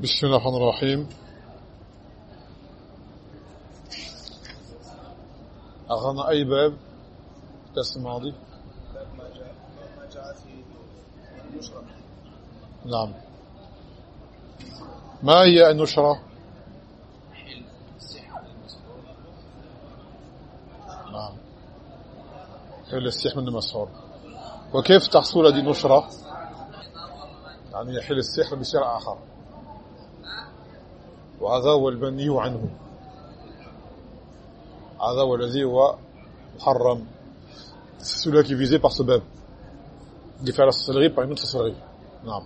بسم الله الرحمن الرحيم. أخذنا أي باب؟ درس الماضي باب ما جاء في النشرة نعم. ما هي النشرة؟ نعم. حل السيح من مسعور وكيف تحصل هذه النشرة؟ يعني يحل السحر بشرع آخر. وهذا هو المنهي عنه. هذا هو الذي هو محرم. Celui qui est visé par ce bab. De faire la sorcellerie par une autre sorcellerie. نعم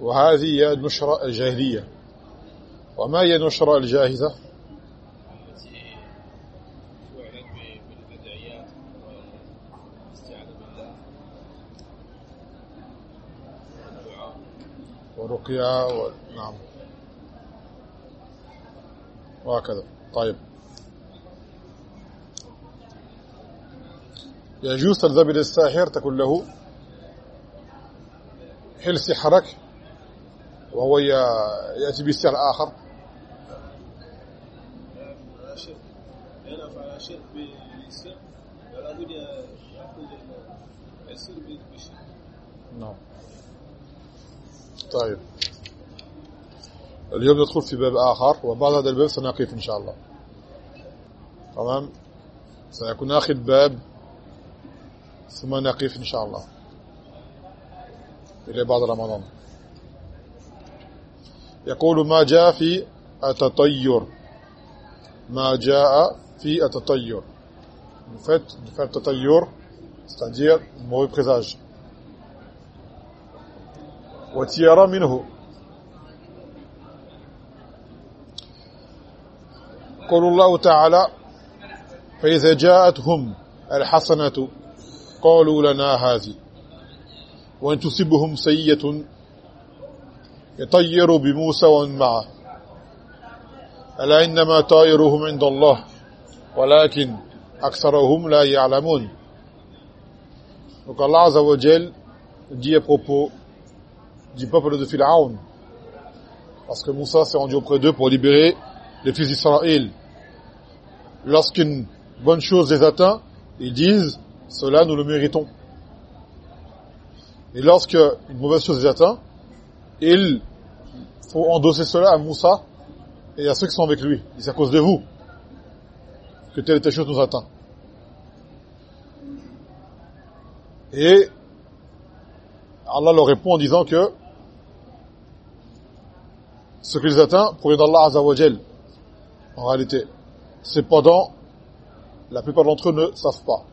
وهذه هي النشرة الجاهلية. وما هي النشرة الجاهزة؟ والرقية و... نعم. وهكذا. طيب. يجوز الذبل الساحر تكون له حل سحرك وهو يأتي بسحر آخر نعم. طيب. اليوم ندخل في باب آخر وبعد هذا الباب سنقف إن شاء الله. تمام؟ سيكون آخر باب ثم نقف إن شاء الله. إلى بعد رمضان. يقول ما جاء في التطير. ما جاء في التطير. En fait de faire التطير c'est-à-dire mauvais présage. منه. قول الله تعالى فإذا جاءتهم الحسنة قالوا لنا هذه وإن تصبهم سيئة يطيروا بموسى ومن معه ألا إنما طائرهم عند الله ولكن أكثرهم لا يعلمون Donc Allah Azza wa Jal dit à propos du peuple de Pharaon. Parce que Moussa s'est rendu auprès d'eux pour libérer les fils d'Israël. Lorsqu'une bonne chose les atteint, ils disent, cela nous le méritons. Et lorsque une mauvaise chose les atteint, il faut endosser cela à Moussa et à ceux qui sont avec lui. C'est à cause de vous que telle et telle chose nous atteint. Et Allah leur répond en disant que ce qui les atteint provient d'Allah Azzawajal en réalité. Cependant, la plupart d'entre eux ne savent pas.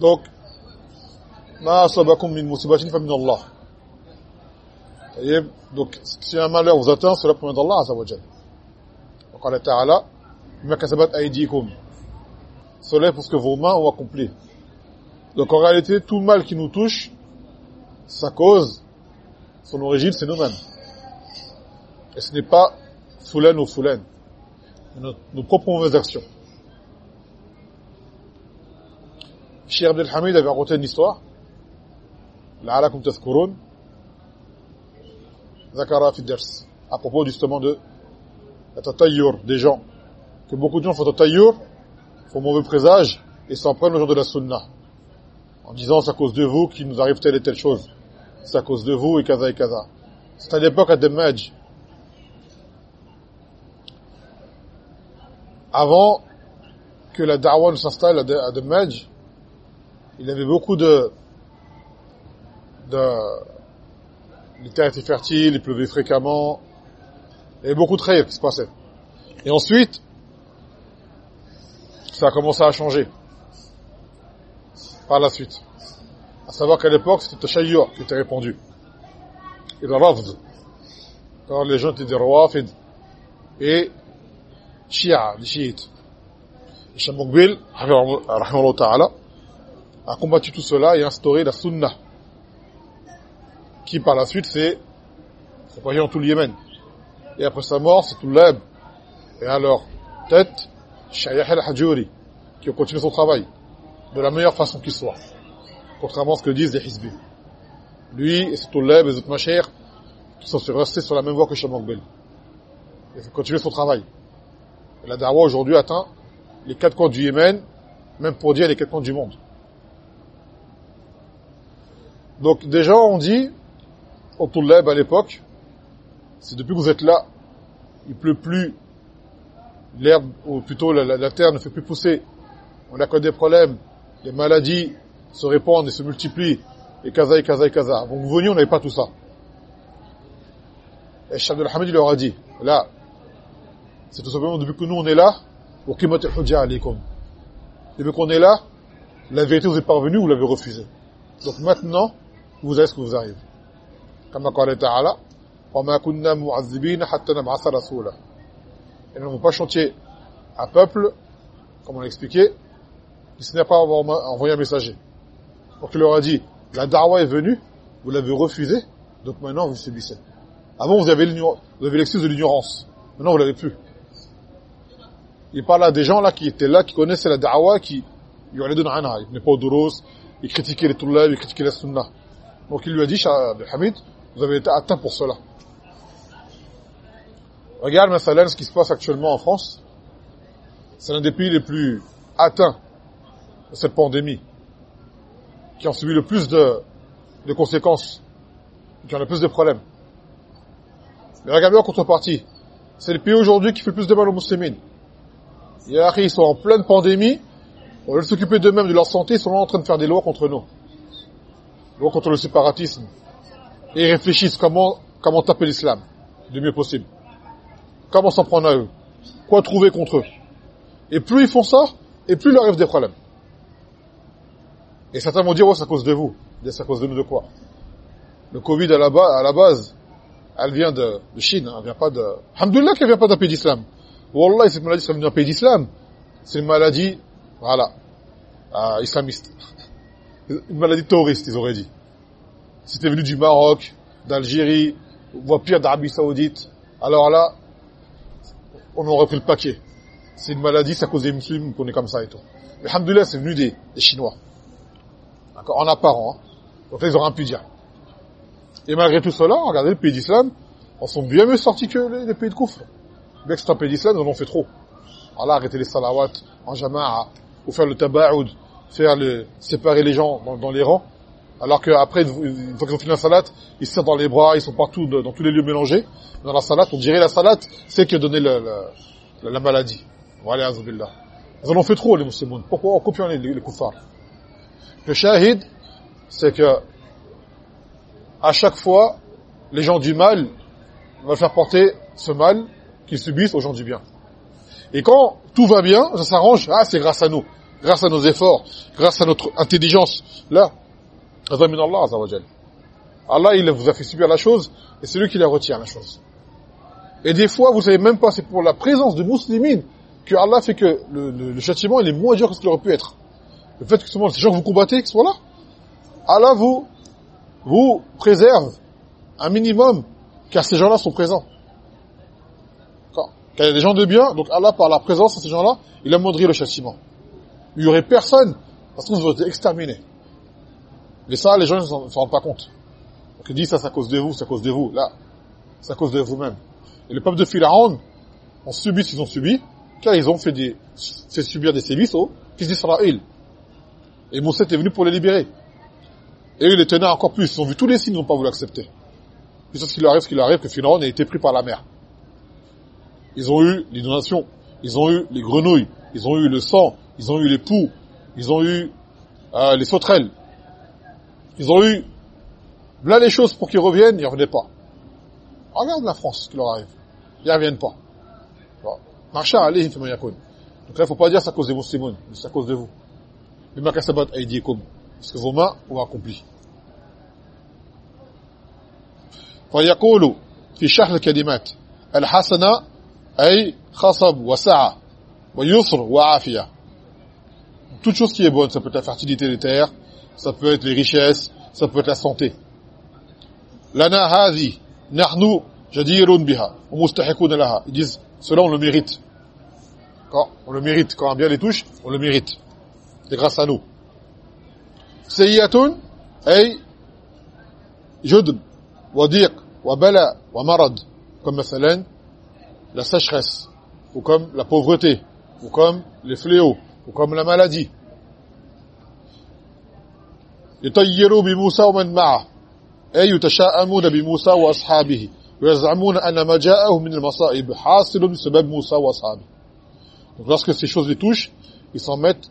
Donc, ma asabakum min musibatin fa min Allah. Donc si un malheur vous atteint, cela provient d'Allah azza wa jalla. Qala ta'ala, ma kasabat aydikum. Cela est pour ce que vos mains ont accompli. Donc en réalité, tout mal qui nous touche, sa cause son origine, c'est nous-mêmes. Et ce n'est pas Foulen ou Foulen, mais nos, nos propres mauvaises actions. Cheikh Abdel Hamid avait raconté une histoire, لعلكم تذكرون ذكرها في الدرس à propos justement de la tatayyur des gens que beaucoup de gens font tatayyur font mauvais présage et s'en prennent au jour de la sunna. En disant, c'est à cause de vous qu'il nous arrive telle et telle chose. c'est à cause de vous et kaza et kaza. C'est à l'époque à Demaj. Avant que la da'wa ne s'installe à De- à Demaj, il y avait beaucoup de, de, les terres étaient fertiles, il pleuvait fréquemment, il y avait beaucoup de khayr qui se passait. Et ensuite, ça a commencé à changer par la suite. Savoir qu'à l'époque, c'était Tashayyur qui était répandu. Et le Rafd. Quand les gens étaient des Rawafid et Shia, les chiites. Et Shah Mokbil, ta'ala, a combattu tout cela et instauré la Sunnah. Qui par la suite s'est propagée dans tout le Yémen. Et après sa mort, c'est tout l'Ab. Et à leur tête, Shayah al-Hajouri, qui a continué son travail. de la meilleure façon qui soit. Contrairement à ce que disent les hizbis. Lui et ses touleb et les autres machères sont restés sur la même voie que Cheikh Mokbel. Il faut continuer son travail. Et la dawa aujourd'hui atteint les quatre coins du Yémen, même pour dire les quatre coins du monde. Donc déjà on dit, au Touleb à l'époque, c'est depuis que vous êtes là, il pleut plus, l'herbe, ou plutôt la, terre ne fait plus pousser, on a que des problèmes, les maladies se répandent et se multiplient, et kaza et kaza et kaza. Donc vous veniez, on n'avait pas tout ça. Et Cheikh Hamid il leur a dit, là, c'est tout simplement depuis que nous on est là, pour qu'il Depuis qu'on est là, la vérité vous est parvenue, vous l'avez refusée. Donc maintenant, vous avez ce que vous arrive. Comme قال تعالى وما كنا معذبين حتى نبعث رسولا et nous n'avons pas chanté à peuple comme on l'a expliqué qui ce n'est pas envoyé un messager donc il leur a dit la darwa est venue vous l'avez refusé donc maintenant vous subissez. Avant vous avez l'excuse de l'ignorance. Maintenant vous l'avez plus. Il parle à des gens là qui étaient là qui connaissaient la da'wa qui ils venaient pas au duros ils critiquaient les tullab ils critiquaient la sunna. Donc il lui a dit, Hamid, vous avez été atteint pour cela. Regarde, maintenant ce qui se passe actuellement en France. C'est l'un des pays les plus atteints de cette pandémie, qui ont subi le plus de, de conséquences, qui ont le plus de problèmes. Mais regardez en contrepartie, c'est le pays aujourd'hui qui fait le plus de mal aux musulmans. Ils sont en pleine pandémie, on veut s'occuper d'eux-mêmes, de leur santé, ils sont en train de faire des lois contre nous contre le séparatisme et réfléchissent comment, comment taper l'islam du mieux possible. Comment s'en prendre à eux? Quoi trouver contre eux? Et plus ils font ça, et plus il leur arrive des problèmes. Et certains vont dire, oh, c'est à cause de vous. C'est à cause de nous de quoi? Le Covid, à la, base, elle vient de, Chine, hein, elle vient pas de... Alhamdulillah qu'elle vient pas d'un pays d'islam. Wallah, cette maladie, ça vient d'un pays d'islam. C'est une maladie, voilà, euh, islamiste une maladie terroriste, ils auraient dit. C'était venu du Maroc, d'Algérie, voire pire d'Arabie Saoudite, alors là, on aurait pris le paquet. C'est une maladie, c'est à cause des musulmans qu'on est comme ça et tout. Mais alhamdoulilah, c'est venu des, Chinois. En apparent. Hein. Donc là, ils auraient pu dire. Et malgré tout cela, regardez, le pays d'islam, on sont bien mieux sortis que les, pays de Koufre. Bien que c'est un pays d'islam, ils en ont fait trop. Allah, arrêter les salawats en jama'a, ou faire le taba'oud, faire le, séparer les gens dans, les rangs, alors qu'après, une fois qu'ils ont fini la salade, ils se serrent dans les bras, ils sont partout, dans tous les lieux mélangés. Dans la salade, on dirait la salade, c'est qui a donné le, la maladie. Voilà. Ils en ont fait trop, les musulmans. Pourquoi on copie les, les, les Le shahid, c'est que, à chaque fois, les gens du mal vont faire porter ce mal qu'ils subissent aux gens du bien. Et quand tout va bien, ça s'arrange, ah, c'est grâce à nous grâce à nos efforts, grâce à notre intelligence. Là, Allah Allah, il vous a fait subir la chose, et c'est lui qui la retient, la chose. Et des fois, vous savez même pas, c'est pour la présence de musulmans que Allah fait que le, châtiment, il est moins dur que ce qu'il aurait pu être. Le fait que ces gens que vous combattez, qu'ils soient là, Allah vous, vous préserve un minimum, car ces gens-là sont présents. Quand, il y a des gens de bien, donc Allah, par la présence de ces gens-là, il a amoindrit le châtiment il y aurait personne, parce qu'on serait exterminé. Mais ça, les gens ne s'en rendent pas compte. Donc ils disent ça, c'est à cause de vous, c'est à cause de vous. Là, c'est à cause de vous-même. Et le peuple de Pharaon ont subi ce qu'ils ont subi, car ils ont fait, fait subir des sévices aux fils d'Israël. Et Moussa est venu pour les libérer. Et eux, les tenaient encore plus. Ils ont vu tous les signes, ils n'ont pas voulu accepter. Puis ce qu'il arrive, ce qu'il arrive, que Pharaon a été pris par la mer. Ils ont eu l'inondation, ils ont eu les grenouilles, ils ont eu le sang, ils ont eu les poux, ils ont eu euh, les sauterelles, ils ont eu là les choses pour qu'ils reviennent, ils revenaient pas. Regarde la France, ce qui leur arrive. Ils ne reviennent pas. Marcha allez, Donc là, il faut pas dire c'est à cause des musulmans, c'est à cause de vous Parce que vos mains ont accompli. فيقول في شرح الكلمات الحسنة أي خصب وسعة ويسر وعافية toute chose qui est bonne, ça peut être la fertilité des terres, ça peut être les richesses, ça peut être la santé. Lana hadhi, nahnu jadirun biha, mustahiqun laha. Ils disent, cela on le mérite. Quand on le mérite, quand on a bien les touches, on le mérite. Nous. سيئة أي جدب وضيق وبلاء ومرض comme مثلا la sécheresse ou comme la pauvreté ou comme les fléaux ou comme la maladie يطيروا بموسى ومن معه أي يتشاءمون بموسى وأصحابه ويزعمون أن ما جاءهم من المصائب حاصل بسبب موسى وأصحابه Donc lorsque ces choses les touchent, ils s'en mettent,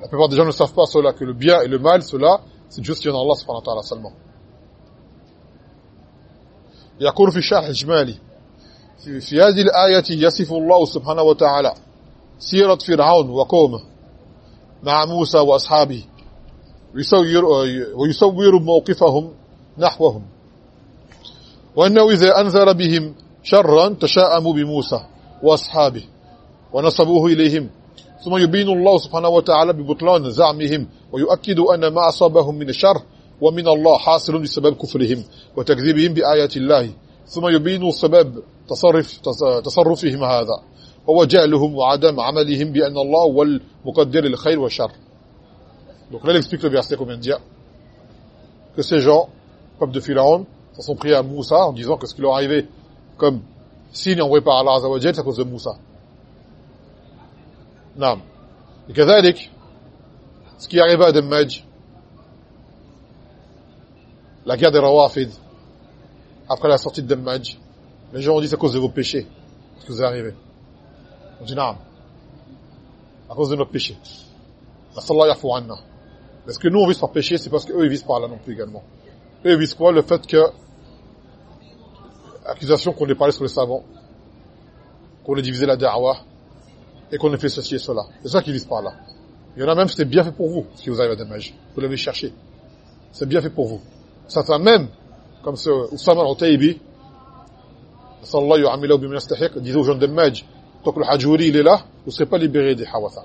La plupart des gens ne savent pas cela, que le bien et le mal, cela, c'est juste vient d'Allah subhanahu wa ta'ala seulement. يقول في الشرح الإجمالي في, في هذه الآية يصف الله سبحانه وتعالى سيرة فرعون وقومه مع موسى وأصحابه ويصور, ويصور موقفهم نحوهم وأنه إذا أنذر بهم شرا تشاءموا بموسى وأصحابه ونصبوه إليهم ثم يبين الله سبحانه وتعالى ببطلان زعمهم ويؤكد أن ما أصابهم من الشر ومن الله حاصل بسبب كفرهم وتكذيبهم بآيات الله ثم يبين سبب تصرف تصرفهم هذا هو جهلهم وعدم عملهم بأن الله هو المقدر الخير والشر Donc là, il explique le verset qu'on vient de que ces gens, comme de Pharaon, s'en sont pris à Moussa en disant que ce qui leur arrivait comme signe envoyé par Allah Azza c'est à cause de Moussa. Non. Et كذلك, ce qui arriva à Dammaj, la guerre des Rawafid, après la sortie de Dammaj, les gens ont dit c'est à cause de vos péchés, ce que vous est arrivé. On dit non, à cause de nos péchés. Est-ce que nous on vise par péché, c'est parce qu'eux ils visent par là non plus également. Eux ils visent quoi Le fait que, accusation qu'on ait parlé sur les savants, qu'on ait divisé la da'wah, et qu'on ait fait ceci et cela. C'est ça qu'ils visent par là. Il y en a même, c'était bien fait pour vous, si vous arrivez à Dammaj. Vous l'avez cherché. C'est bien fait pour vous. Certains même, comme ce Oussama al-Utaybi, sallallahu alayhi wa sallam, disait aux gens de Dammaj, tant que le Hajouri il est là, vous ne serez pas libérés des Hawatha.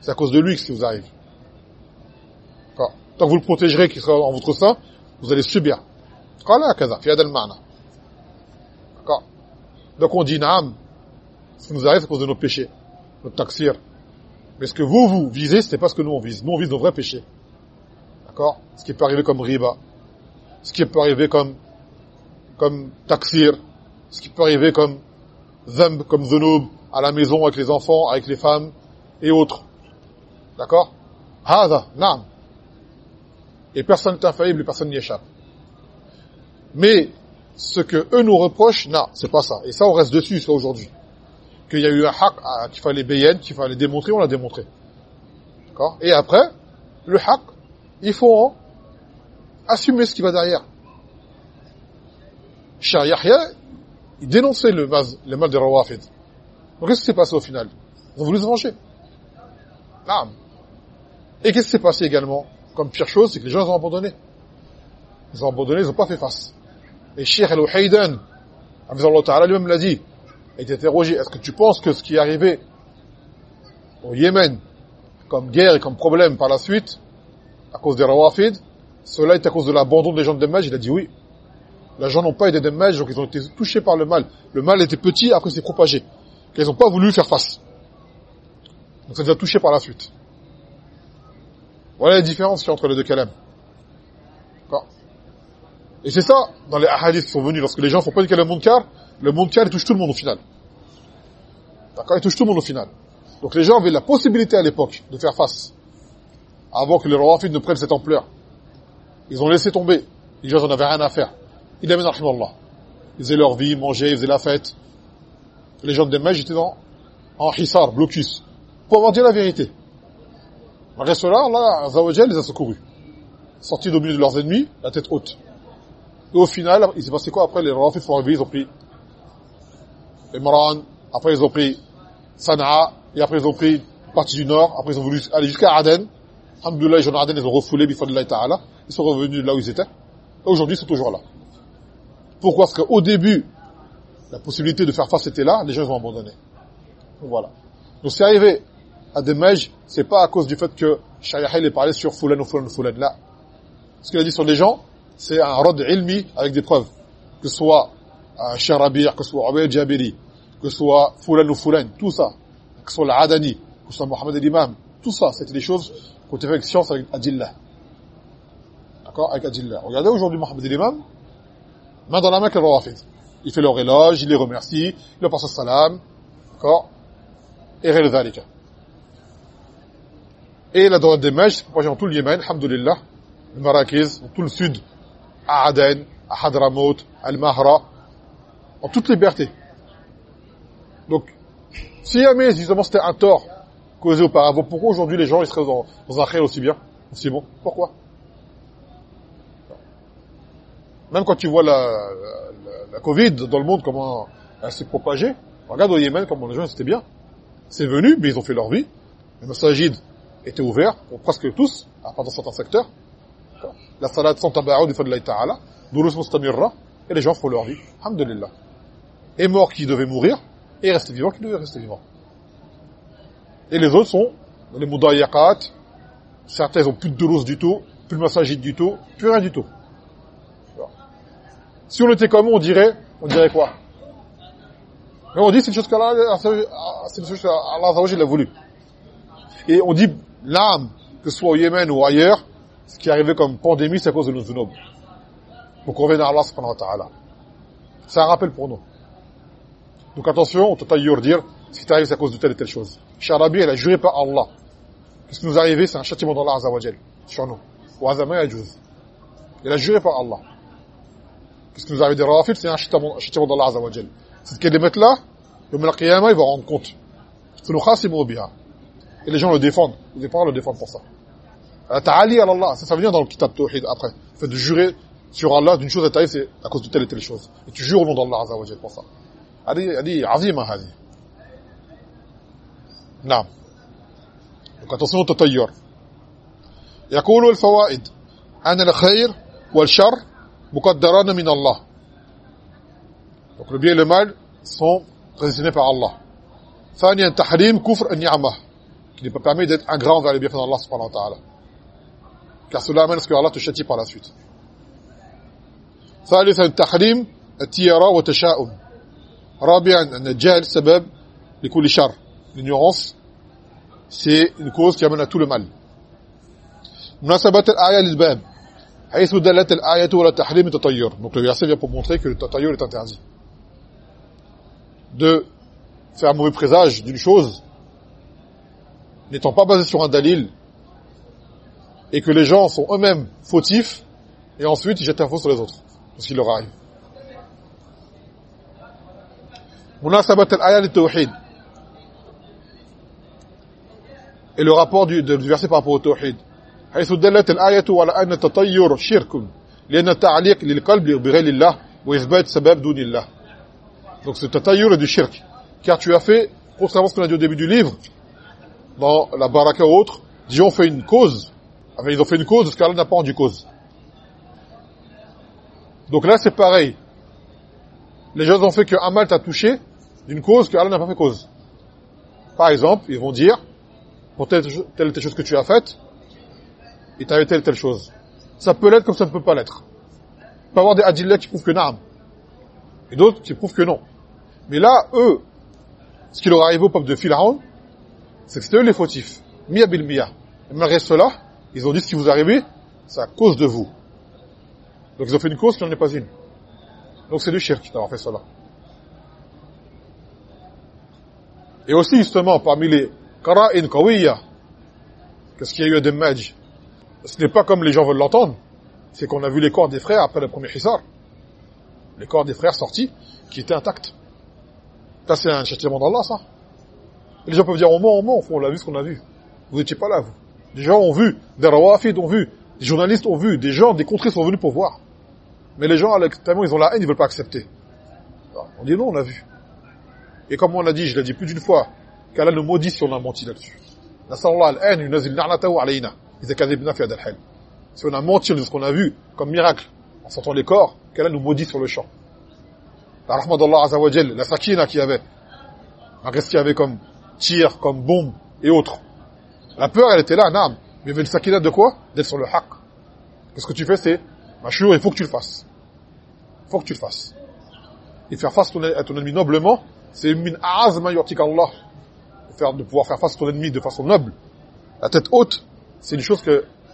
C'est à cause de lui que ce qui vous arrive. Tant que vous le protégerez, qu'il sera en votre sein, vous allez subir. D'accord Donc on dit, naam, ce qui nous arrive, c'est à cause de nos péchés, notre taxir. Mais ce que vous, vous visez, c'est pas ce que nous on vise. Nous, on vise nos vrais péchés. D'accord? Ce qui peut arriver comme riba, ce qui peut arriver comme comme taxir, ce qui peut arriver comme zamb, comme zunub, à la maison, avec les enfants, avec les femmes, et autres. D'accord? Hada, naam. Et personne n'est infaillible, personne n'y échappe. Mais ce que eux nous reprochent, non, c'est pas ça. Et ça, on reste dessus, ça, aujourd'hui. Qu'il y a eu un haq qu'il fallait bayer, qu'il fallait démontrer, on l'a démontré. D'accord? Et après, le haq, il faut assumer ce qui va derrière. Shah Yahya, il dénonçait le, le mal des Rawafid. Qu'est-ce qui s'est passé au final? Ils ont voulu se venger. Et qu'est-ce qui s'est passé également? Comme pire chose, c'est que les gens ont abandonné. Ils ont abandonné, ils n'ont pas fait face. Et Sheikh al-Uhaydan, Allah lui-même l'a dit, a été interrogé, est-ce que tu penses que ce qui est arrivé au Yémen, comme guerre et comme problème par la suite, à cause des Rawafid, cela est à cause de l'abandon des gens de Dammaj Il a dit oui. Les gens n'ont pas été Dammaj, donc ils ont été touchés par le mal. Le mal était petit, après c'est propagé. Ils n'ont pas voulu faire face. Donc ça a touchés par la suite. Voilà la différence entre les deux kalams. Et c'est ça, dans les hadiths qui sont venus, lorsque les gens font pas du kalam munkar, le munkar, il touche tout le monde au final. D'accord Il touche tout le monde au final. Donc les gens avaient la possibilité à l'époque de faire face, avant que les rawafid ne prennent cette ampleur. Ils ont laissé tomber. Les gens n'en avaient rien à faire. Ils avaient Allah. Ils faisaient leur vie, mangeaient, ils faisaient la fête. Les gens de Demaj étaient dans, en hissar, blocus. Pour avoir dit la vérité. Malgré cela, Allah Azzawajal les a secourus. Sortis au milieu de leurs ennemis, la tête haute. Et au final, il s'est passé quoi après? Les Rafid sont arrivés, ils ont pris Imran, après ils ont pris Sana'a, et après ils ont pris partie du nord, après ils ont voulu aller jusqu'à Aden, Alhamdoulilah, les gens d'Aden, ils ont refoulé, bifadillah ta'ala. Ils sont revenus là où ils étaient. Et aujourd'hui, ils sont toujours là. Pourquoi? Parce qu'au début, la possibilité de faire face était là, les gens ont abandonné. voilà. Donc c'est arrivé à des mages, c'est pas à cause du fait que Shayahil ait parlé sur Fulan ou Fulan ou Fulan. Là, ce qu'il a dit sur les gens, c'est un rod ilmi avec des preuves. Que ce soit euh, Sharabi, que ce soit Ubayd Jabiri, que ce soit Fulan ou Fulan, tout ça. Que ce soit l'Adani, que ce soit Mohamed l'imam, tout ça, c'était des choses qu'on fait avec science avec Adillah. D'accord Avec Adillah. Regardez aujourd'hui Mohamed l'imam, main dans la main qu'elle Rawafid. Il fait leur éloge, il les remercie, il leur passe salam, d'accord Et le dhalika. Et la droite des mages c'est propagée dans tout le Yémen, alhamdoulilah, le Marrakech, tout le sud, à Aden, à Hadramaut, à Al-Mahra, en toute liberté. Donc, si jamais, justement, c'était un tort causé auparavant, pourquoi aujourd'hui les gens ils seraient dans, un khayr aussi bien, aussi bon? Pourquoi? Même quand tu vois la, Covid dans le monde, comment elle s'est propagée, regarde au Yémen comment les gens c'était bien. C'est venu, mais ils ont fait leur vie. Les massajides étaient ouverts pour presque tous, à part dans certains secteurs. La salade sans tabaou du de ta'ala, doulos mustamirra, et les gens font leur vie. Alhamdulillah. Et mort qui devait mourir, et resté vivant qui devait rester vivant. Et les autres sont les moudayakat, certains ont plus de doulos du tout, plus de massagide du tout, plus rien du tout. Si on était comme on dirait, on dirait quoi? Mais on dit c'est une chose qu'Allah, qu'Allah a voulu. Et on dit l'âme, que ce soit au Yémen ou ailleurs, ce qui est arrivé comme pandémie, c'est à cause de nos zunub. Pour qu'on revienne à Allah subhanahu wa ta'ala. C'est un rappel pour nous. Donc attention, on peut dire, ce qui t'arrive c'est à cause de telle et telle chose. Sharabi, elle a juré par Allah. Qu'est-ce qui nous est arrivé? C'est un châtiment d'Allah azawajal, sur nous. Ou azama yajuz. Elle a juré par Allah. Qu'est-ce qui nous arrive des Rawafid C'est un châtiment d'Allah Azza wa Jal. Cette kalimat-là, Yom al-Qiyamah, il va rendre compte. C'est khasimu biha. Et les gens le défendent. Les parents le défendent pour ça. Ta'ali Allah, ça, ça vient dans le kitab Tawhid après. Le fait de jurer sur Allah d'une chose à c'est à cause de telle et telle chose. Et tu jures au nom d'Allah Azza wa Jal pour ça. هذه هذه عظيمة هذه نعم au tatayyur يقول الفوائد أن الخير والشر muqaddaran min Allah. Donc le bien et le mal sont prédestinés par Allah. ثانيا تحريم كفر النعمة qui ne peut permettre d'être ingrat envers les bienfaits d'Allah subhanahu wa ta'ala. Car cela amène ce que Allah te châtie par la suite. ثالثا تحريم التيارة والتشاؤم. رابعا أن الجهل سبب لكل شر. L'ignorance, c'est une cause qui amène à tout le mal. مناسبة الآية للباب donc le verset vient pour montrer que le tatayyur est interdit de faire un mauvais présage d'une chose n'étant pas basé sur un dalil et que les gens sont eux-mêmes fautifs et ensuite ils jettent un faux sur les autres parce qu'il leur arrive et le rapport du, du verset par rapport au tawhid حيث دلت الآية على أن التطير شرك لأن التعليق للقلب بغير الله وإثبات سبب دون الله donc ce tatayyur est du shirk car tu as fait contrairement à ce qu'on a dit au début du livre dans la baraka ou autre ils ont fait une cause enfin, ils ont fait une cause parce qu'Allah n'a pas rendu cause donc là c'est pareil les gens ont fait qu'un mal t'a touché d'une cause qu'Allah n'a pas fait cause par exemple ils vont dire pour telle, telle, telle chose que tu as faite et t'avais telle telle chose. Ça peut l'être comme ça ne peut pas l'être. Il peut avoir des adillahs qui prouvent que naam. Et d'autres qui prouvent que non. Mais là, eux, ce qui leur arrive au peuple de Pharaon, c'est que c'était eux les fautifs. Mia bil mia. Et malgré cela, ils ont dit ce qui vous arrive, c'est à cause de vous. Donc ils ont fait une cause qui n'en est pas une. Donc c'est du shirk d'avoir fait cela. Et aussi justement, parmi les qara'in kawiya, qu'est-ce qu'il y a eu des mages ce n'est pas comme les gens veulent l'entendre. C'est qu'on a vu les corps des frères après le premier hissar. Les corps des frères sortis, qui étaient intacts. Ça, c'est un châtiment d'Allah, ça. les gens peuvent dire, on ment, on ment, on l'a vu ce qu'on a vu. Vous n'étiez pas là, vous. Des gens ont vu, des rawafid ont vu, des journalistes ont vu, des gens des contrées sont venus pour voir. Mais les gens, tellement ils ont la haine, ils veulent pas accepter. on dit non, on l'a vu. Et comme on l'a dit, je l'ai dit plus d'une fois, qu'Allah nous maudit si on a menti là-dessus. Si on a menti de ce qu'on a vu comme miracle en sortant les corps, qu'Allah nous maudit sur le champ. La rahma d'Allah la sakina qu'il y avait, malgré ce qu'il y avait comme tir, comme bombe et autres. La peur, elle était là, nam. Mais il y avait une sakina de quoi? D'être sur le haq. Qu'est-ce que tu fais, c'est, ma machour, il faut que tu le fasses. Il faut que tu le fasses. Et faire face à ton ennemi noblement, c'est min a'azma yu'tika Allah de pouvoir faire face à ton ennemi de façon noble, la tête haute, c'est une chose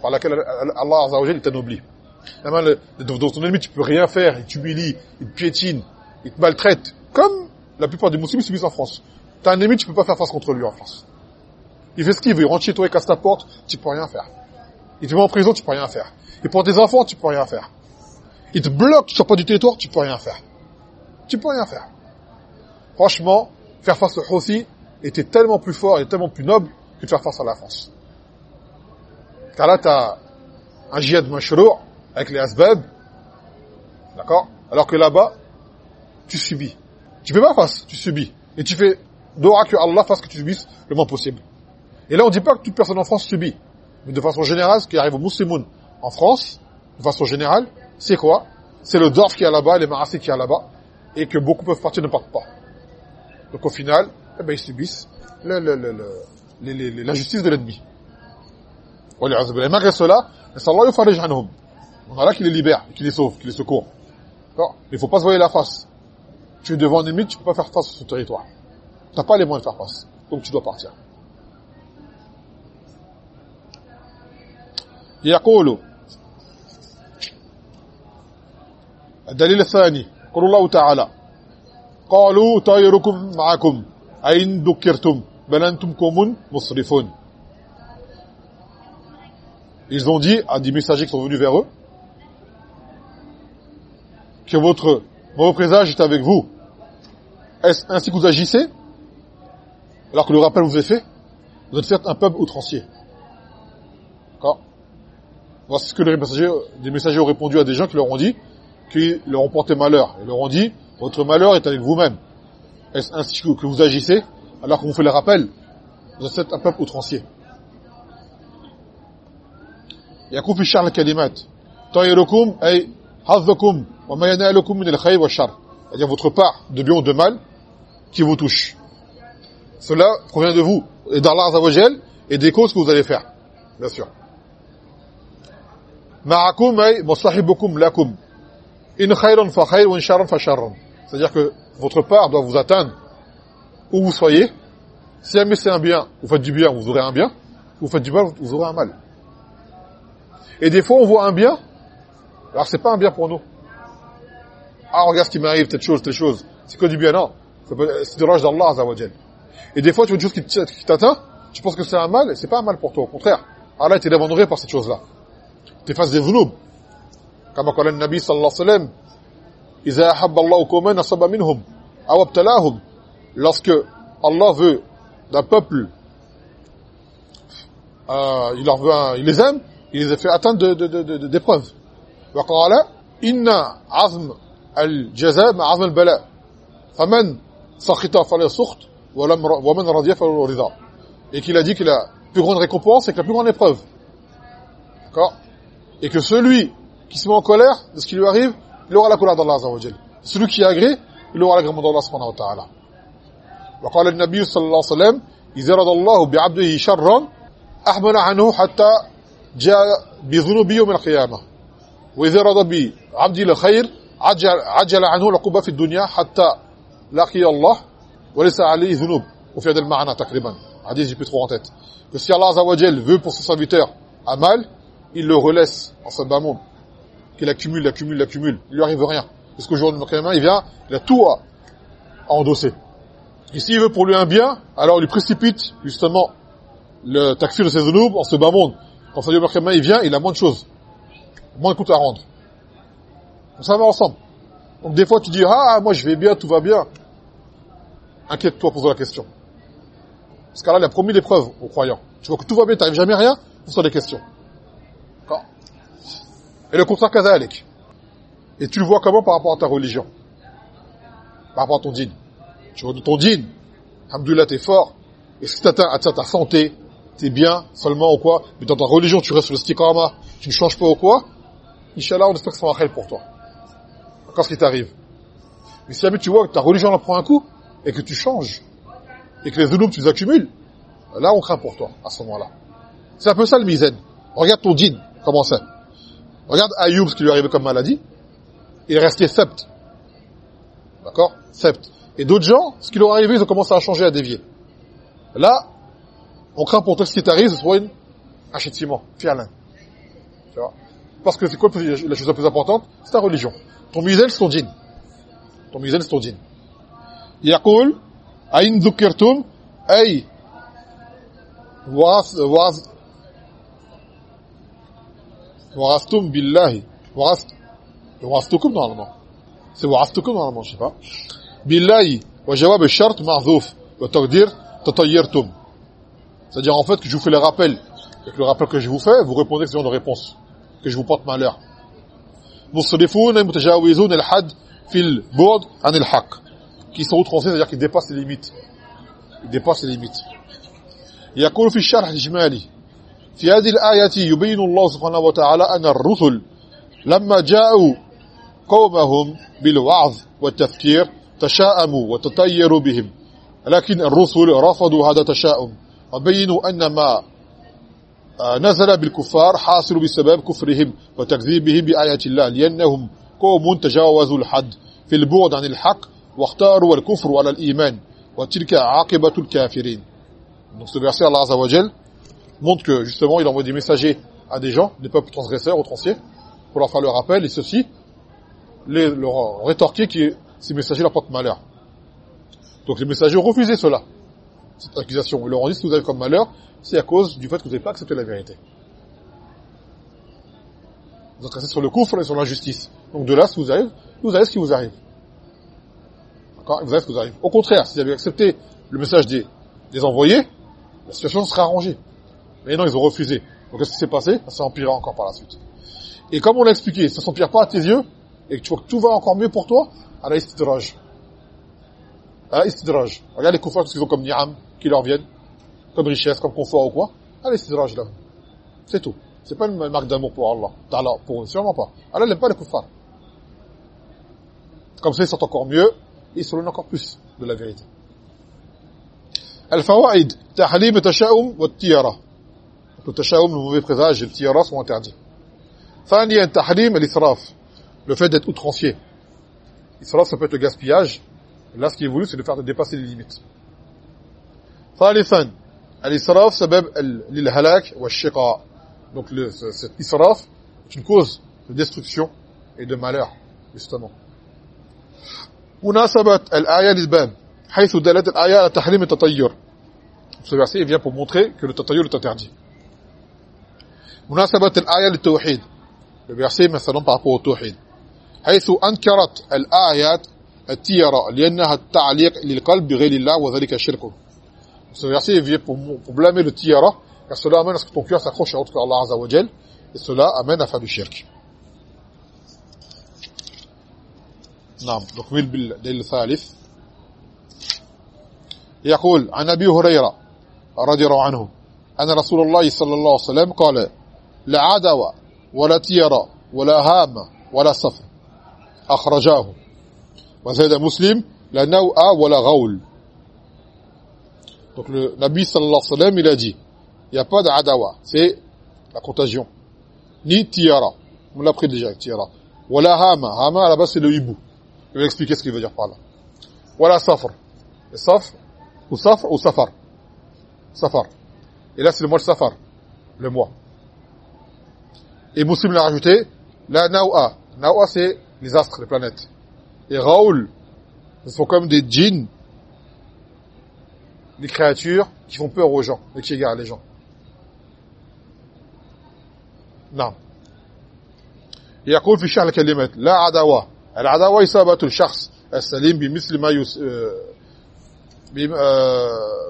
par laquelle Allah Azza wa Jal t'ennoblit. Dans ton ennemi, tu peux rien faire, il t'humilie, il te piétine, il te maltraite, comme la plupart des musulmans subissent en France. T'as un ennemi, tu peux pas faire face contre lui en France. Il fait ce qu'il veut, il rentre chez toi, il casse ta porte, tu peux rien faire. Il te met en prison, tu peux rien faire. Il prend tes enfants, tu peux rien faire. Il te bloque, sors pas du territoire, tu peux rien faire. Tu peux rien faire. Franchement, faire face au Houthi, était tellement plus fort et tellement plus noble que de faire face à la France. Car là, tu as un jihad mashrou' avec les asbab, d'accord? Alors que là-bas, tu subis. Tu fais pas face, tu subis. Et tu fais dora que Allah fasse que tu subisses le moins possible. Et là, on dit pas que toute personne en France subit. Mais de façon générale, ce qui arrive aux musulmans en France, de façon générale, c'est quoi? C'est le dorf qui est là-bas, les marassis qui est là-bas, et que beaucoup peuvent partir ne partent pas. Donc au final, eh ben, ils subissent le, le, le, le, la justice de l'ennemi. Et malgré cela, on a là qui les libère, qui les sauve, qui les secourt. Mais il faut pas se voir la face. Tu es devant un ennemi, tu peux pas faire face sur ce territoire. Tu n'as pas les moyens de faire face. Donc tu dois partir. يقول الدليل الثاني قول الله تعالى قالوا طيركم معكم أين ذكرتم بل أنتم قوم مسرفون Ils ont dit à des messagers qui sont venus vers eux que votre mauvais présage est avec vous. Est-ce ainsi que vous agissez alors que le rappel vous est fait Vous êtes certes un peuple outrancier. D'accord Voici ce que les messagers, des messagers ont répondu à des gens qui leur ont dit qu'ils leur ont porté malheur. Ils leur ont dit, votre malheur est avec vous-même. Est-ce ainsi que vous agissez alors qu'on vous fait le rappel Vous êtes un peuple outrancier. يكون في الشعر الكلمات طيركم أي حظكم وما ينالكم من الخير والشر c'est-à-dire votre part de bien ou de mal qui vous touche cela provient de vous et d'Allah Azzawajal et des causes que vous allez faire bien sûr معكم أي مصاحبكم لكم إن خير فخير وإن شر فشر c'est-à-dire que votre part doit vous atteindre où vous soyez. Si jamais c'est un bien, vous faites du bien, vous aurez un bien. Vous faites du mal, vous aurez un mal. Et des fois, on voit un bien, alors c'est pas un bien pour nous. Ah, regarde ce qui m'arrive, telle chose, telle chose. C'est que du bien, non. C'est de l'âge d'Allah, Azawajal. Et des fois, tu vois une chose qui t'atteint, tu penses que c'est un mal, et c'est pas un mal pour toi. Au contraire, Allah t'est honoré par cette chose-là. Tu effaces des zunub. Comme a dit le Nabi sallallahu alayhi wa sallam, iza ahabba Allah qauman asaba minhum aw abtalahum lorsque Allah veut d'un peuple euh, il leur veut un, il les aime il les a fait atteindre de de de d'épreuves. Wa qala inna 'azm al-jazaa' ma 'azm al-bala. Faman sakhita falyasukht wa lam wa man radiya falyurida et qu'il a dit que la plus grande récompense c'est que la plus grande épreuve. D'accord? Et que celui qui se met en colère de ce qui lui arrive il aura la colère d'Allah Azza wa Celui qui est agré, il aura l'agrément d'Allah subhanahu wa ta'ala. وقال النبي صلى الله عليه وسلم إذا رضى الله بعبده شرا أحمل عنه حتى جاء بذنوب يوم القيامة وإذا رضى بعبده الخير عجل, عجل عنه العقوبة في الدنيا حتى لقي الله وليس عليه ذنوب وفي هذا المعنى تقريبا hadith j'ai plus trop en tête que si Allah Azza wa veut pour son serviteur un mal il le relaisse en ce bas monde qu'il accumule, accumule, accumule. Il lui arrive rien. Parce qu'aujourd'hui, il vient, il a tout à, endosser. Et s'il veut pour lui un bien, alors il précipite, justement, le takfir de ses zounoub en ce bas monde. Quand Sadio Merkama, il vient, il a moins de choses. Moins de comptes à rendre. Donc ça va ensemble. Donc des fois, tu dis, ah, moi je vais bien, tout va bien. Inquiète-toi, pose la question. Parce qu'Allah, il a promis l'épreuve aux croyants. Tu vois que tout va bien, t'arrives jamais rien, pose-toi des questions. Et le contraire kazalik. Et tu le vois comment par rapport à ta religion? Par rapport à ton dîne. Tu vois ton dîne, Alhamdoulilah, t'es fort. Est-ce que t'atteins à ta santé t'es bien seulement ou quoi, mais dans ta religion tu restes sur le stiqama, tu ne changes pas ou quoi, Inch'Allah, on espère que ça va pour toi. Encore ce qui t'arrive? Mais si jamais tu vois que ta religion en prend un coup, et que tu changes, et que les zouloums tu les accumules, là on craint pour toi, à ce moment-là. C'est un peu ça le mizen. Regarde ton djinn, comment c'est. Regarde Ayoub, ce qui lui est arrivé comme maladie. Il est resté sept. D'accord Sept. Et d'autres gens, ce qui leur est arrivé, ils ont commencé à changer, à dévier. Là, on craint pour toi ce qui t'arrive, ce soit une... un châtiment, fialin. Tu vois Parce que c'est quoi la chose la plus importante C'est ta religion. Ton mizen, c'est ton djinn. Ton mizen, c'est ton djinn. يقول أين ذكرتم أي وعظتم بالله وعظتكم normalement c'est وعظتكم normalement je sais pas بالله وجواب الشرط معذوف وتقدير تطيرتم c'est-à-dire en fait que je vous fais le rappel et que le rappel que je vous fais vous répondez que c'est une réponse que je vous porte malheur مصرفون متجاوزون الحد في البعد عن الحق qui sont outrancés c'est-à-dire qu'ils dépassent les limites ils dépassent les limites يقول في الشرح الإجمالي في هذه الآية يبين الله سبحانه وتعالى أن الرسل لما جاءوا قومهم بالوعظ والتفكير تشاءموا وتطيروا بهم. لكن الرسل رفضوا هذا التشاؤم وبينوا أن ما نزل بالكفار حاصل بسبب كفرهم وتكذيبهم بآيات الله لأنهم قوم تجاوزوا الحد في البعد عن الحق واختاروا الكفر على الإيمان وتلك عاقبة الكافرين. Donc ce Azza wa Jal, montre que justement il envoie des messagers à des gens, des peuples transgresseurs, outranciers, pour leur faire le rappel, et ceci, les, leur rétorquer que ces messagers leur portent malheur. Donc les messagers ont refusé cela, cette accusation. Ils leur ont dit que vous avez comme malheur, c'est à cause du fait que vous n'avez pas accepté la vérité. Vous êtes resté sur le coufre et sur l'injustice. Donc de là, qui vous arrive, vous avez ce qui vous arrive. D'accord? Vous avez ce qui vous arrive. Au contraire, si vous avez accepté le message des, des envoyés, la situation sera arrangée. Mais non, ils ont refusé. Donc qu'est-ce qui s'est passé? Ça empirera encore par la suite. Et comme on l'a expliqué, ça s'empire pas à tes yeux, et que tu vois que tout va encore mieux pour toi, à la istidraj. À la istidraj. Regarde les koufars, qu'ils ont comme ni'am, qui leur viennent, comme richesse, comme confort ou quoi. À la istidraj, là. C'est tout. C'est pas une marque d'amour pour Allah. D'Allah, pour eux, sûrement pas. Allah n'aime pas les koufars. Comme ça, ils sont encore mieux, et ils se encore plus de la vérité. Et tasha'um wa tiyara Le tasha'um, le mauvais présage et le tiyara sont interdits. ثانيا تحريم الإسراف le fait d'être outrancier israf ça peut être le gaspillage là ce qui est voulu c'est de faire dépasser les limites ثالثا الإسراف سبب للهلاك والشقاء donc le, cet israf est une cause de destruction et de malheur justement مناسبة الآية للباب حيث دلت الآية على تحريم التطير ce verset vient pour montrer que le tatayyur est interdit مناسبة الآية للتوحيد. verset مثلا au tawhid حيث أنكرت الآيات التيرة لأنها التعليق للقلب بغير الله وذلك شرك. ce verset vient pour, pour blâmer le tiyara car cela amène à ce que ton cœur s'accroche نعم نكمل بالدليل الثالث يقول عن أبي هريرة رضي الله عنه أن رسول الله صلى الله عليه وسلم قال لا عدوى ولا تيرة ولا هام ولا صفر أخرجاه وزاد مسلم لا نوء ولا غول Donc le Nabi sallallahu alayhi wa sallam, il a dit, il n'y a pas d'adawa, c'est la contagion. Ni tiara, on l'a pris déjà, tiara. Wala hama, hama à la base c'est le hibou. Je vais expliquer ce qu'il veut dire par là. Wala safr. Le safr, ou safr, ou safar. Safar. Et là c'est le mois de safar, le mois. Et Muslim l'a rajouté, la nawa. Nawa c'est les astres, les planètes. Et Raoul, ce sont comme des djinns, des créatures qui font peur aux gens et qui égarent les gens. نعم يقول في شرح الكلمات لا عداوة العداوة إصابة الشخص السليم بمثل ما يس...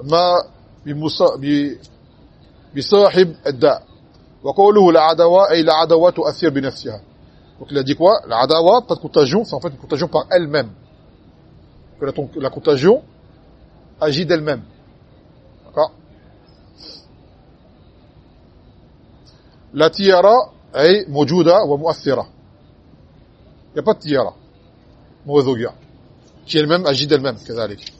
ما بصاحب الداء وقوله لا عداوة أي لا عداوة تؤثر بنفسها Donc il a dit quoi La adawa, pas de contagion, c'est en fait une contagion par elle-même. Que la, la contagion agit d'elle-même. D'accord la tiara est موجودة ومؤثرة il n'y a pas de tiara augure qui elle-même agit d'elle-même كذلك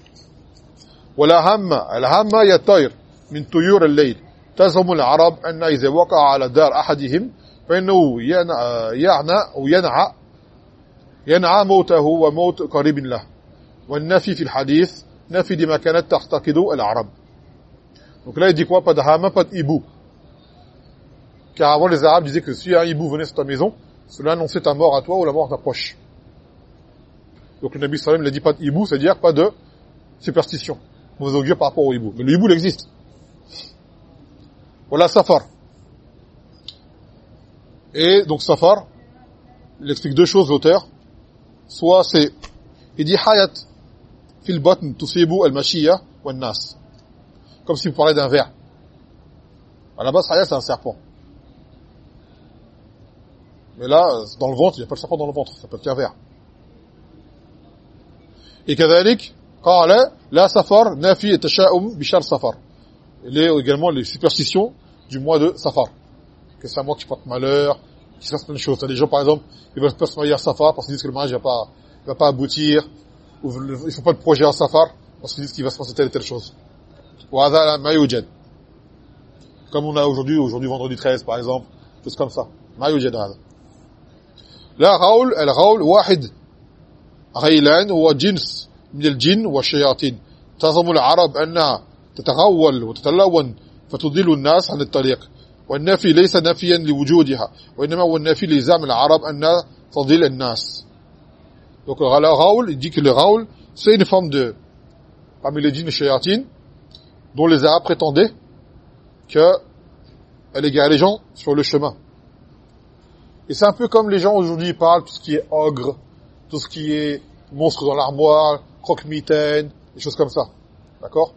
ولا هم الهم هي الطير من طيور الليل تزعم العرب أن إذا وقع على دار أحدهم فإنه يعنى وينعى ينعى موته وموت قريب له والنفي في الحديث نفي لما كانت تعتقد العرب donc là il dit quoi pas de hama pas de hibou car avant les arabes disaient que si un hibou venait sur ta maison cela annonçait ta mort à toi ou la mort à ta proche donc le Nabi sallam il a dit pas de hibou c'est-à-dire pas de superstition mauvais augure par rapport au hibou mais le hibou il existe voilà safar et donc safar il explique deux choses l'auteur soit c'est il dit hayat fil batn tusibu al-mashiyya wan nas comme si vous parlez d'un ver à la base hayat c'est un serpent mais là dans le ventre il n'y a pas de serpent dans le ventre ça peut être qu'un ver et كذلك قال لا سفر نافي التشاؤم بشهر سفر il est également les superstitions du mois de Safar que c'est un mois qui porte malheur qui se passe plein de choses. Les gens, par exemple, ils veulent pas se marier à Safar parce qu'ils disent que le mariage va pas, va pas aboutir, ou ils font pas de projet à Safar parce qu'ils disent qu'il va se passer telle et telle chose. Comme on a aujourd'hui, aujourd'hui vendredi 13 par exemple, choses comme ça. Mayujad هذا. لا غول الغول واحد غيلان هو جنس من الجن والشياطين تصم العرب أنها تتغول وتتلون فتضل الناس عن الطريق والنفي ليس نفيا لوجودها وإنما هو النفي لزعم العرب أن تضل الناس donc le Raoul il dit que le Raoul c'est une forme de parmi les djinns et shayatines dont les arabes prétendaient que elle égare les gens sur le chemin et c'est un peu comme les gens aujourd'hui parlent tout ce qui est ogre tout ce qui est monstre dans l'armoire croque-mitaine des choses comme ça d'accord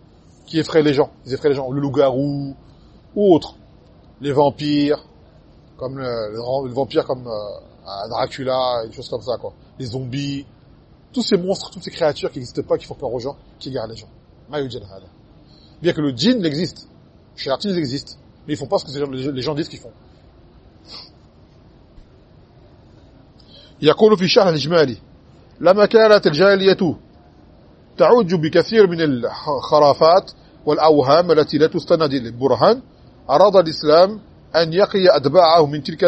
qui effraient les gens ils effraient les gens le loup-garou ou autre les vampires, comme le, le vampire comme euh, Dracula, des choses comme ça, quoi. Les zombies, tous ces monstres, toutes ces créatures qui n'existent pas, qui font peur aux gens, qui gardent les gens. Bien que le djinn existe, chez l'artiste existe, mais ils font pas ce que les gens disent qu'ils font. يقول في شرح الإجمالي لما كانت الجاهلية تعج بكثير من الخرافات والأوهام التي لا تستند للبرهان أراد الإسلام أن يقي أتباعه من تلك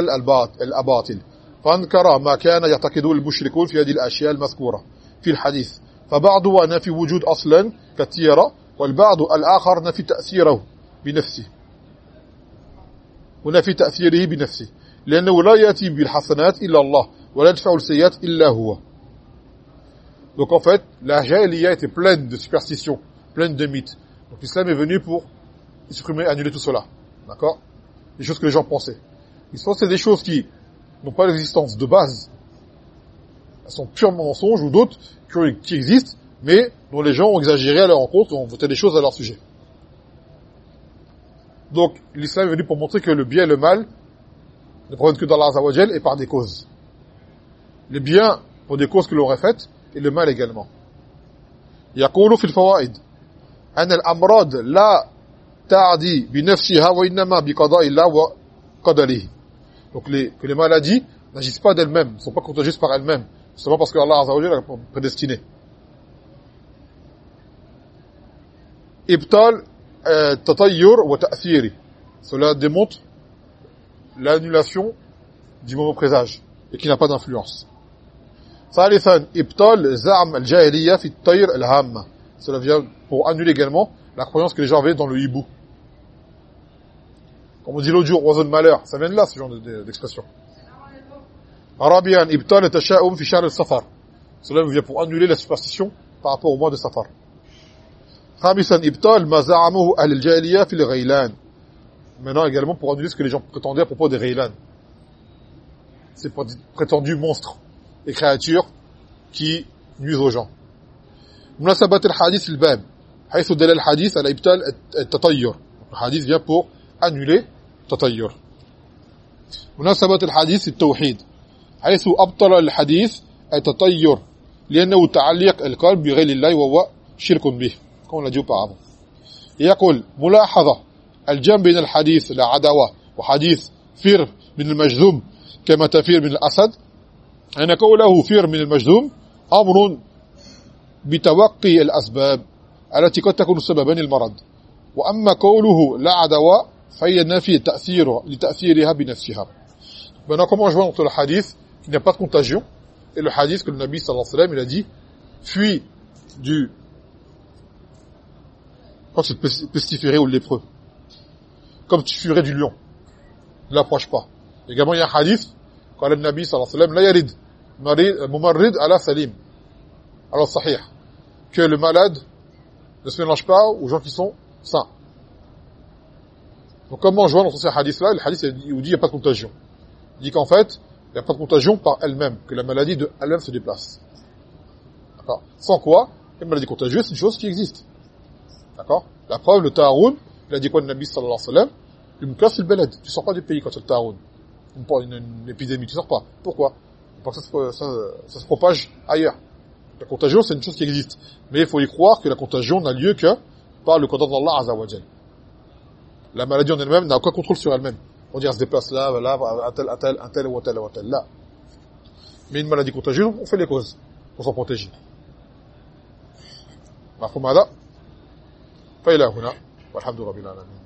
الأباطل فأنكر ما كان يعتقده المشركون في هذه الأشياء المذكورة في الحديث. فبعضها نفي وجود أصلا كثيرة والبعض الآخر نفي تأثيره بنفسه. ونفي تأثيره بنفسه لأنه لا يأتي بالحسنات إلا الله ولا يدفع السيئات إلا هو. Donc en fait, la jahiliya était pleine de superstitions, pleine de mythes. Donc l'islam est venu pour supprimer, annuler tout cela. D'accord? Des choses que les gens pensaient. Il se c'est des choses qui n'ont pas d'existence de base. Elles sont purement mensonges ou d'autres qui existent, mais dont les gens ont exagéré à leur rencontre ont voté des choses à leur sujet. Donc, l'islam est venu pour montrer que le bien et le mal ne proviennent que d'Allah Azzawajal et par des causes. Les biens pour des causes que l'on aurait faites et le mal également. يقول في الفوائد أن الأمراض لا ta'di bi nafsiha wa innama bi qada'i wa qadarihi. Donc les que les maladies n'agissent pas d'elles-mêmes, ne sont pas contagieuses par elles-mêmes, seulement parce que Allah Azza wa Jalla l'a prédestiné. Ibtal euh, tatayyur wa ta'thiri. Cela démontre l'annulation du mauvais présage et qui n'a pas d'influence. ثالثا ابطال زعم الجاهليه في الطير الهامه cela vient pour annuler également la croyance que les gens avaient dans le hibou comme on dit l'autre jour, oiseau de malheur. Ça vient de là, ce genre d'expression. Arabian, ibtal tasha'um fi shahr al-safar. Cela vient pour annuler la superstition par rapport au mois de safar. Khamisan, ibtal ma za'amuhu ahl al-jahiliya fi al-ghaylan. Maintenant également pour annuler ce que les gens prétendaient à propos des ghaylan. Ces prétendus monstres Et créatures qui nuisent aux gens. مناسبة الحديث الباب حيث دل الحديث على إبطال التطير. Hadith vient pour annuler تطير مناسبة الحديث التوحيد حيث أبطل الحديث التطير لأنه تعليق القلب بغير الله وهو شرك به كما l'a dit يقول ملاحظة الجنب بين الحديث لا عداوة وحديث فر من المجذوم كما تفير من الأسد أن قوله فر من المجذوم أمر بتوقي الأسباب التي قد تكون سببا المرض وأما قوله لا عدوى فهي نفي تأثير لتأثيرها بنفسها Maintenant, comment je vois entre le hadith qu'il n'y a pas de contagion et le hadith que le Nabi sallallahu alayhi wa sallam il a dit fuis du quand c'est pestiféré ou le lépreux comme tu fuirais du lion ne l'approche pas également il y a un hadith quand le Nabi sallallahu alayhi wa sallam la yarid mumarrid ala salim. Alors sahih. Que le malade ne se mélange pas aux gens qui sont sains donc comment je vois dans ce hadith là le hadith il dit il n'y a pas de contagion. Il dit qu'en fait il n'y a pas de contagion par elle-même que la maladie de elle-même se déplace. D'accord? Sans quoi une maladie contagieuse c'est une chose qui existe. D'accord? La preuve le ta'aroun il a dit quoi le Nabi sallallahu alayhi wa sallam? Une classe le balad tu sors pas du pays quand tu le ta'aroun. Une, une, une, épidémie tu sors pas. Pourquoi? parce que ça, ça, ça se propage ailleurs la contagion c'est une chose qui existe mais il faut y croire que la contagion n'a lieu que par le commandement d'Allah azza wa la maladie en elle-même n'a aucun contrôle sur elle-même on dit elle se déplace là là un tel un tel un tel ou un tel ou un tel là mais une maladie contagieuse on fait les causes pour s'en protéger مفهوم هذا فإلى هنا والحمد لله رب العالمين